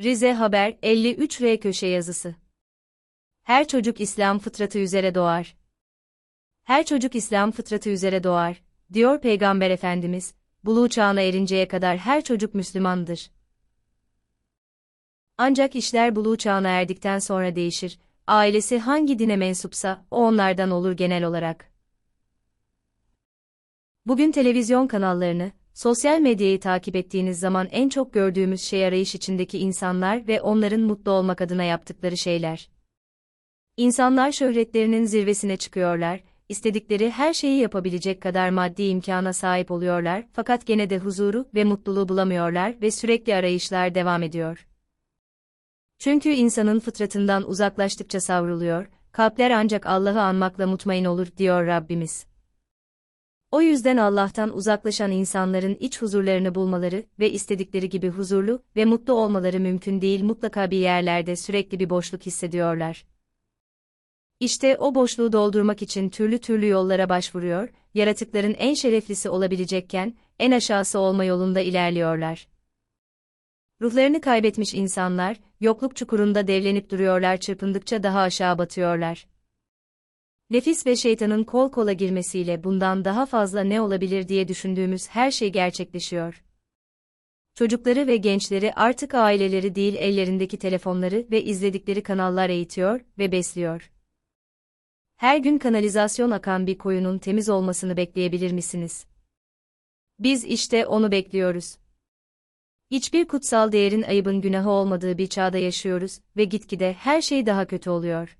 Rize Haber 53R köşe yazısı. Her çocuk İslam fıtratı üzere doğar. Her çocuk İslam fıtratı üzere doğar, diyor Peygamber Efendimiz, buluğ çağına erinceye kadar her çocuk Müslümandır. Ancak işler buluğ çağına erdikten sonra değişir, ailesi hangi dine mensupsa, o onlardan olur genel olarak. Bugün televizyon kanallarını, sosyal medyayı takip ettiğiniz zaman en çok gördüğümüz şey arayış içindeki insanlar ve onların mutlu olmak adına yaptıkları şeyler. İnsanlar şöhretlerinin zirvesine çıkıyorlar, istedikleri her şeyi yapabilecek kadar maddi imkana sahip oluyorlar fakat gene de huzuru ve mutluluğu bulamıyorlar ve sürekli arayışlar devam ediyor. Çünkü insanın fıtratından uzaklaştıkça savruluyor, kalpler ancak Allah'ı anmakla mutmain olur diyor Rabbimiz. O yüzden Allah'tan uzaklaşan insanların iç huzurlarını bulmaları ve istedikleri gibi huzurlu ve mutlu olmaları mümkün değil mutlaka bir yerlerde sürekli bir boşluk hissediyorlar. İşte o boşluğu doldurmak için türlü türlü yollara başvuruyor, yaratıkların en şereflisi olabilecekken, en aşağısı olma yolunda ilerliyorlar. Ruhlarını kaybetmiş insanlar, yokluk çukurunda devlenip duruyorlar çırpındıkça daha aşağı batıyorlar. Nefis ve şeytanın kol kola girmesiyle bundan daha fazla ne olabilir diye düşündüğümüz her şey gerçekleşiyor. Çocukları ve gençleri artık aileleri değil ellerindeki telefonları ve izledikleri kanallar eğitiyor ve besliyor. Her gün kanalizasyon akan bir koyunun temiz olmasını bekleyebilir misiniz? Biz işte onu bekliyoruz. Hiçbir kutsal değerin ayıbın günahı olmadığı bir çağda yaşıyoruz ve gitgide her şey daha kötü oluyor.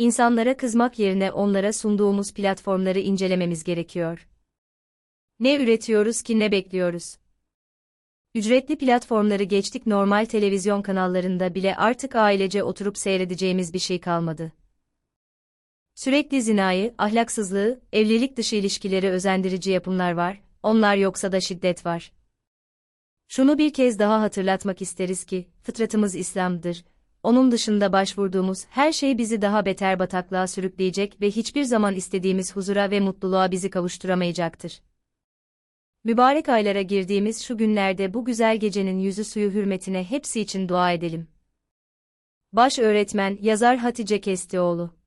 İnsanlara kızmak yerine onlara sunduğumuz platformları incelememiz gerekiyor. Ne üretiyoruz ki ne bekliyoruz? Ücretli platformları geçtik normal televizyon kanallarında bile artık ailece oturup seyredeceğimiz bir şey kalmadı. Sürekli zinayı, ahlaksızlığı, evlilik dışı ilişkileri özendirici yapımlar var, onlar yoksa da şiddet var. Şunu bir kez daha hatırlatmak isteriz ki, fıtratımız İslam'dır, onun dışında başvurduğumuz her şey bizi daha beter bataklığa sürükleyecek ve hiçbir zaman istediğimiz huzura ve mutluluğa bizi kavuşturamayacaktır. Mübarek aylara girdiğimiz şu günlerde bu güzel gecenin yüzü suyu hürmetine hepsi için dua edelim. Baş öğretmen, yazar Hatice Kestioğlu